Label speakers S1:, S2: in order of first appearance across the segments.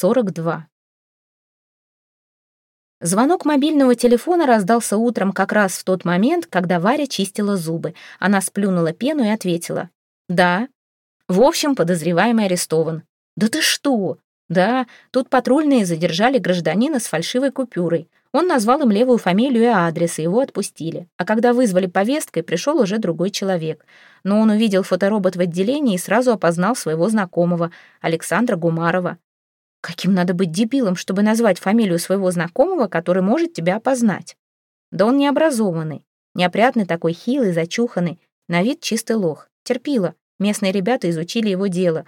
S1: 42. Звонок мобильного телефона раздался утром как раз в тот момент, когда Варя чистила зубы. Она сплюнула пену и ответила. «Да». «В общем, подозреваемый арестован». «Да ты что?» «Да, тут патрульные задержали гражданина с фальшивой купюрой. Он назвал им левую фамилию и адрес, и его отпустили. А когда вызвали повесткой, пришел уже другой человек. Но он увидел фоторобот в отделении и сразу опознал своего знакомого, Александра Гумарова. Каким надо быть дебилом, чтобы назвать фамилию своего знакомого, который может тебя опознать? Да он необразованный, неопрятный такой, хилый, зачуханный, на вид чистый лох. Терпила. Местные ребята изучили его дело.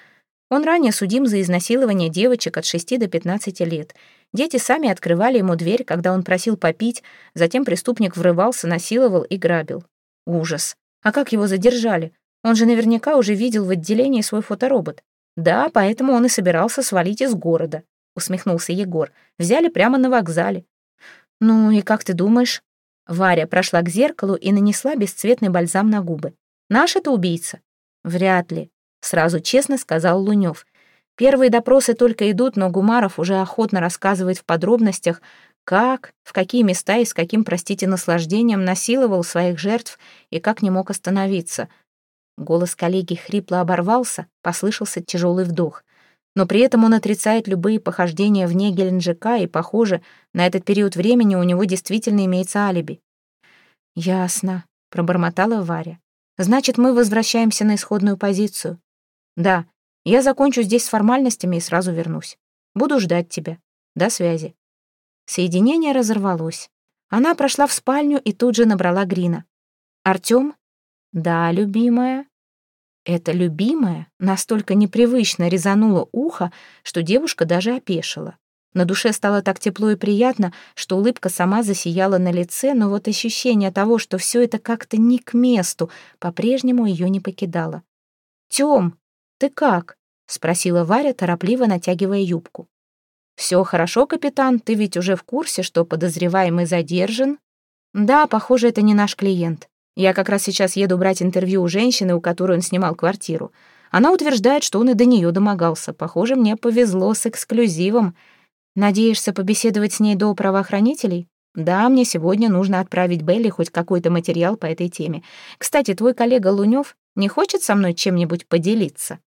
S1: Он ранее судим за изнасилование девочек от 6 до 15 лет. Дети сами открывали ему дверь, когда он просил попить, затем преступник врывался, насиловал и грабил. Ужас. А как его задержали? Он же наверняка уже видел в отделении свой фоторобот. «Да, поэтому он и собирался свалить из города», — усмехнулся Егор. «Взяли прямо на вокзале». «Ну и как ты думаешь?» Варя прошла к зеркалу и нанесла бесцветный бальзам на губы. «Наш это убийца?» «Вряд ли», — сразу честно сказал Лунёв. Первые допросы только идут, но Гумаров уже охотно рассказывает в подробностях, как, в какие места и с каким, простите, наслаждением насиловал своих жертв и как не мог остановиться — Голос коллеги хрипло оборвался, послышался тяжелый вдох. Но при этом он отрицает любые похождения вне Геленджика, и, похоже, на этот период времени у него действительно имеется алиби. «Ясно», — пробормотала Варя. «Значит, мы возвращаемся на исходную позицию». «Да, я закончу здесь с формальностями и сразу вернусь. Буду ждать тебя. До связи». Соединение разорвалось. Она прошла в спальню и тут же набрала Грина. «Артём?» «Да, любимая». Это любимое настолько непривычно резануло ухо, что девушка даже опешила. На душе стало так тепло и приятно, что улыбка сама засияла на лице, но вот ощущение того, что все это как-то не к месту, по-прежнему ее не покидало. «Тем, ты как?» — спросила Варя, торопливо натягивая юбку. «Все хорошо, капитан, ты ведь уже в курсе, что подозреваемый задержан?» «Да, похоже, это не наш клиент. Я как раз сейчас еду брать интервью у женщины, у которой он снимал квартиру. Она утверждает, что он и до нее домогался. Похоже, мне повезло с эксклюзивом. Надеешься побеседовать с ней до правоохранителей? Да, мне сегодня нужно отправить Белли хоть какой-то материал по этой теме. Кстати, твой коллега Лунёв не хочет со мной чем-нибудь поделиться?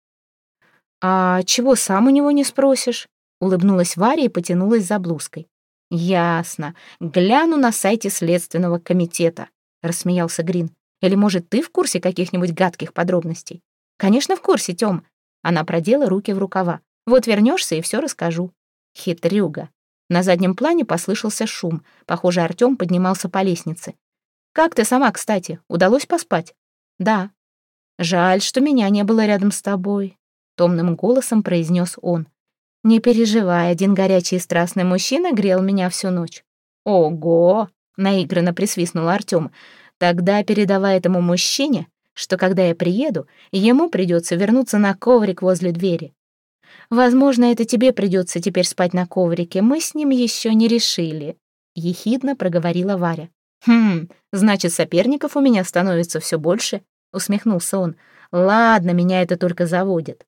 S1: А чего сам у него не спросишь? Улыбнулась Варя и потянулась за блузкой. Ясно. Гляну на сайте Следственного комитета. — рассмеялся Грин. «Или, может, ты в курсе каких-нибудь гадких подробностей?» «Конечно, в курсе, Тём». Она продела руки в рукава. «Вот вернешься и все расскажу». Хитрюга. На заднем плане послышался шум. Похоже, Артём поднимался по лестнице. «Как ты сама, кстати? Удалось поспать?» «Да». «Жаль, что меня не было рядом с тобой», — томным голосом произнес он. «Не переживай, один горячий и страстный мужчина грел меня всю ночь». «Ого!» Наигранно присвистнул Артём. Тогда передавай этому мужчине, что когда я приеду, ему придется вернуться на коврик возле двери. Возможно, это тебе придется теперь спать на коврике, мы с ним еще не решили, ехидно проговорила Варя. Хм, значит, соперников у меня становится все больше, усмехнулся он. Ладно, меня это только заводит.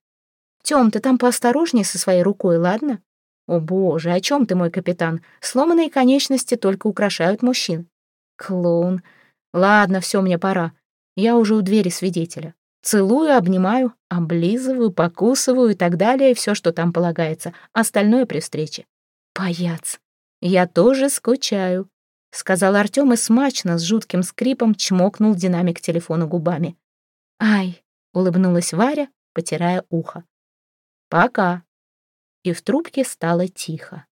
S1: Тём, ты там поосторожнее со своей рукой, ладно? «О боже, о чем ты, мой капитан? Сломанные конечности только украшают мужчин». «Клоун. Ладно, все, мне пора. Я уже у двери свидетеля. Целую, обнимаю, облизываю, покусываю и так далее, все, что там полагается. Остальное при встрече». «Паяц. Я тоже скучаю», — сказал Артем и смачно, с жутким скрипом чмокнул динамик телефона губами. «Ай», — улыбнулась Варя, потирая ухо. «Пока», и в трубке стало тихо.